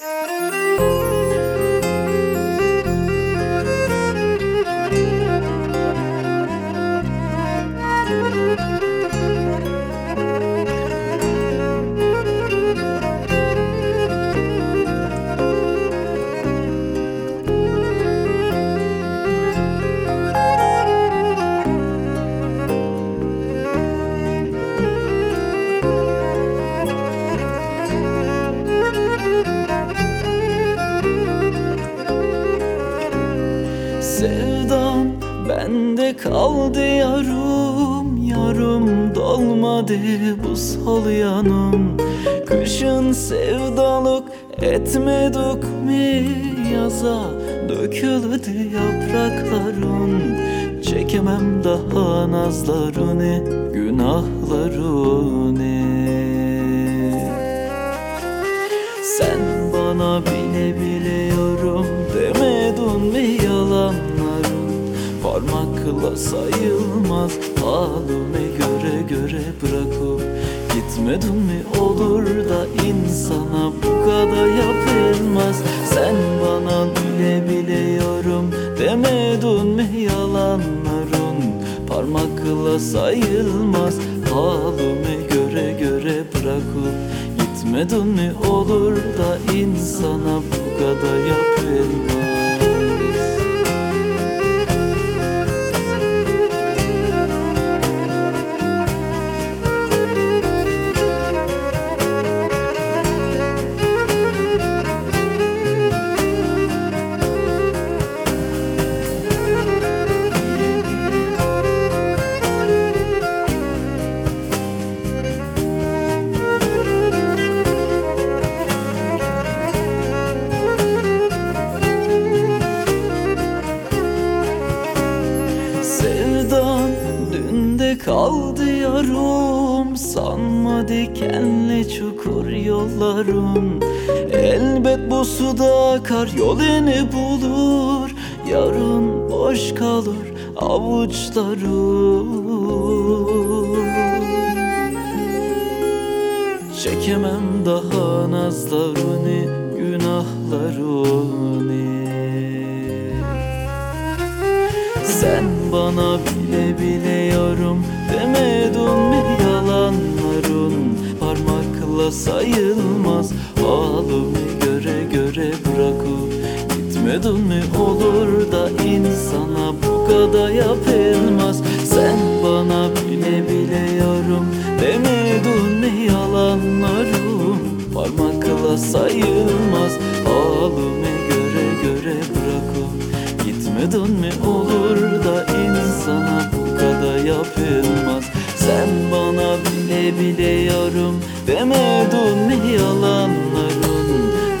Música bende kaldı yarım Yarım dolmadı bu sol yanım. Kışın sevdalık etmedik mi? Yaza döküldü yaprakların Çekemem daha nazlarını günahlarını sen bana bile biliyorum Parmakla sayılmaz. Halime göre göre bırakıp Gitmedin mi olur da insana bu kadar yapılmaz? Sen bana bile biliyorum demedin mi yalanlarım Parmakla sayılmaz. Halime göre göre bırakıp Gitmedin mi olur da insana bu kaldı yarım Sanma dikenli çukur yollarım. Elbet bu suda akar yolunu bulur. Yarın boş kalır avuçlarım. Çekemem daha nazlarını günahlarını. Sen bana bile biliyorum demedin mi yalanların Parmakla sayılmaz. Halimi göre göre bırakıp Gitmedin mi olur da insana bu kadar yapılmaz? Sen bana bile biliyorum demedin mi yalanlarım Parmakla sayılmaz. Halimi göre göre bırakıp Gitmedin mi olur biliyorum demedin mi yalanların.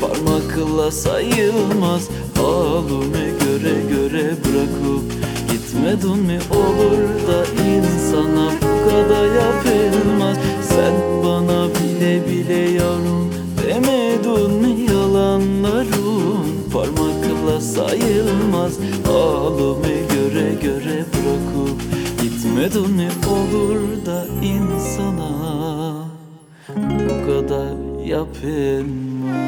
Parmakla sayılmaz halime göre göre bırakıp Gitmedin mi? Olur da insana bu kadar yapılmaz. Sen bana bile biliyorum demedin mi yalanların. Parmakla sayılmaz halime Gitmedin mi olur da insana bu kadar yapılmaz